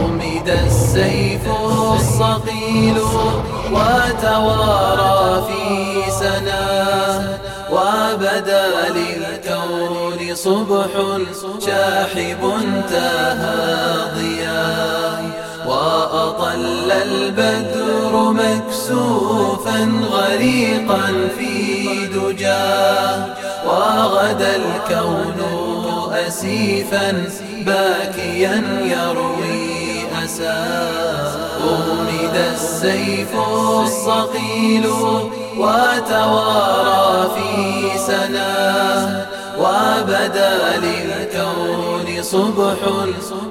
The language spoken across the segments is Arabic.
أغمد السيف الصقيل وتوارى في سناه وبدا للكون صبح شاحب انتهى ضياء وأطل البدر مكسوفا غريقا في دجاه وغدا الكون أسيفا باكيا يروي أساه أغمد السيف الصقيل وتوارى في سناه وبدا للكون صبح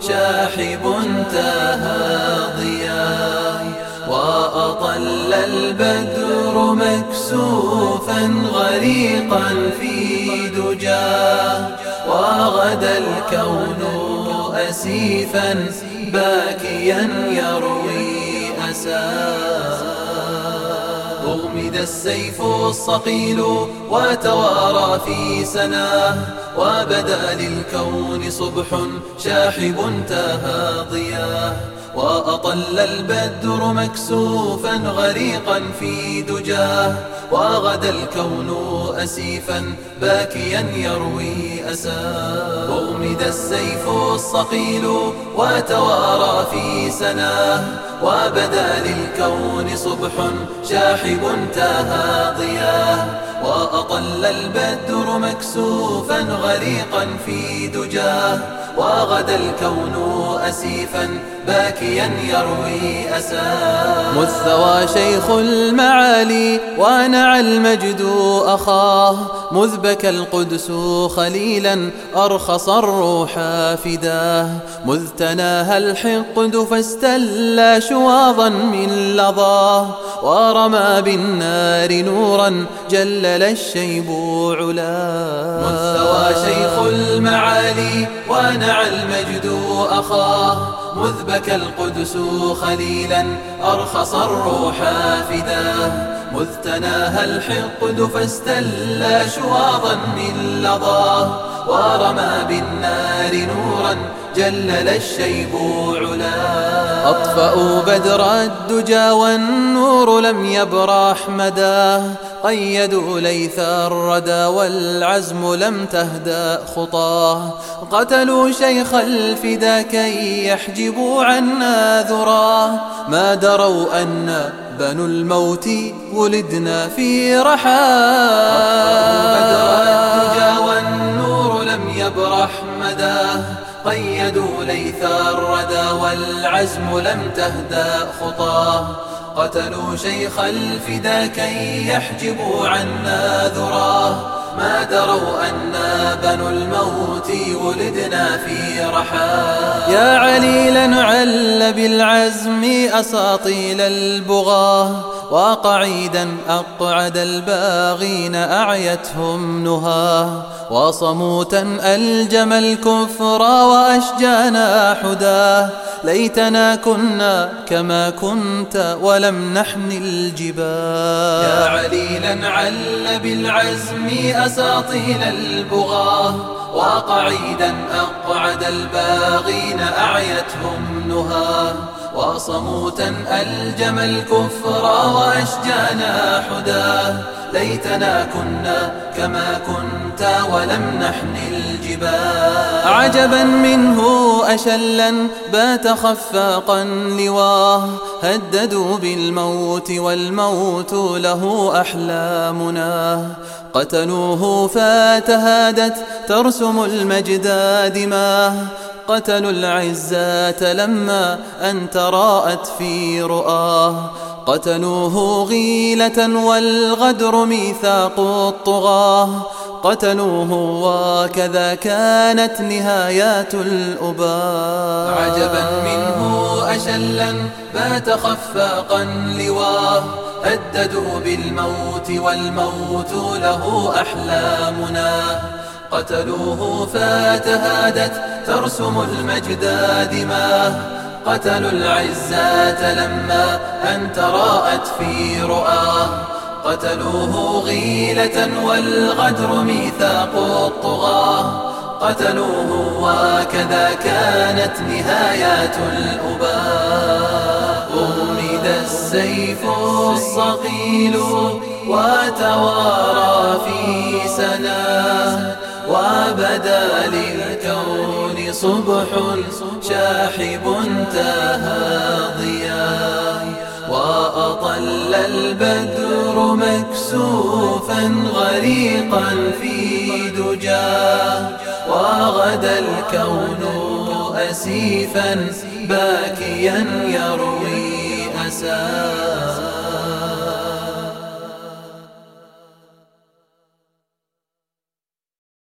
شاحب انتهى ضياه وأطل البدر مكسوفا غريقا في دجاه وغدا الكون أسيفا باكيا يروي أساه أغمد السيف الصقيل وتوارى في سناه وبدأ للكون صبح شاحب انتهى ضياه وأطل البدر مكسوفا غريقا في دجاه وغدا الكون أسيفا باكيا يروي أساه. أغمد السيف الصقيل وتوارى في سناه وبدا للكون صبح شاحب انتهى ضياه وأطل البدر مكسوفا غريقا في دجاه وغدا الكون أسيفا باكيا يروي أساه مذ شيخ المعالي ونعى المجد أخاه مذ بكى القدس خليلا أرخص الروح فداه مذ تناهى الحقد فاستلى شواظا من لظاه ورمى بالنار نورا جلل الشيب علاه مذ شيخ المعالي ونعى المجد أخاه مذ بكى القدس خليلا أرخص الروح فداه مذ تناهى الحقد فاستلى شواظا من لظاه ورمى بالنار نورا جلل الشيب علاه أطفأوا بدر الدجى والنور لم يبرح مداه قيدوا ليث الردى والعزم لم تهدأ خطاه قتلوا شيخ الفدا كي يحجبوا عنا ذراه ما دروا أن بنو الموت ولدنا في رحاه بدر الدجى والنور لم يبرح مداه قيدوا ليث الردى والعزم لم تهدأ خطاه قتلوا شيخ الفدا كي يحجبوا عنا ذراه ما دروا أنا بنو الموت ولدنا في رحاه يا عليلا عل بالعزم أساطيل البغاة. وقعيدا أقعد الباغين أعيتهم نهاه وصموتا ألجم الكفر وأشجانا حداه ليتنا كنا كما كنت ولم نحن الجباه يا عليلا عل بالعزم أساطيل البغاة. وقعيدا أقعد الباغين أعيتهم نهاه وصموتا ألجم الكفر وأشجانا حداه ليتنا كنا كما كنت ولم نحن الجباه عجبا منه أشلا بات خفاقا لواه. هددوا بالموت والموت له أحلامنا. قتلوه فاتهادت ترسم المجد دماه قتلوا العزات لما أن تراءت في رؤاه. قتلوه غيلة والغدر ميثاق الطغاة. قتلوه وكذا كانت نهايات الأباء عجبا منه أشلا بات خفاقا لواه. هددوا بالموت والموت له أحلامنا. قتلوه فاتهادت ترسم المجد دماه قتلوا العزات لما أن تراءت في رؤاه قتلوه غيلة والغدر ميثاق الطغاة. قتلوه وكذا كانت نهايات الأباء. أغمد السيف الصقيل وتوارى في سناه وبدا للكون صبح شاحب انتهى ضياء وأطل البدر مكسوفا غريقا في دجاه وغدا الكون أسيفا باكيا يروي أساه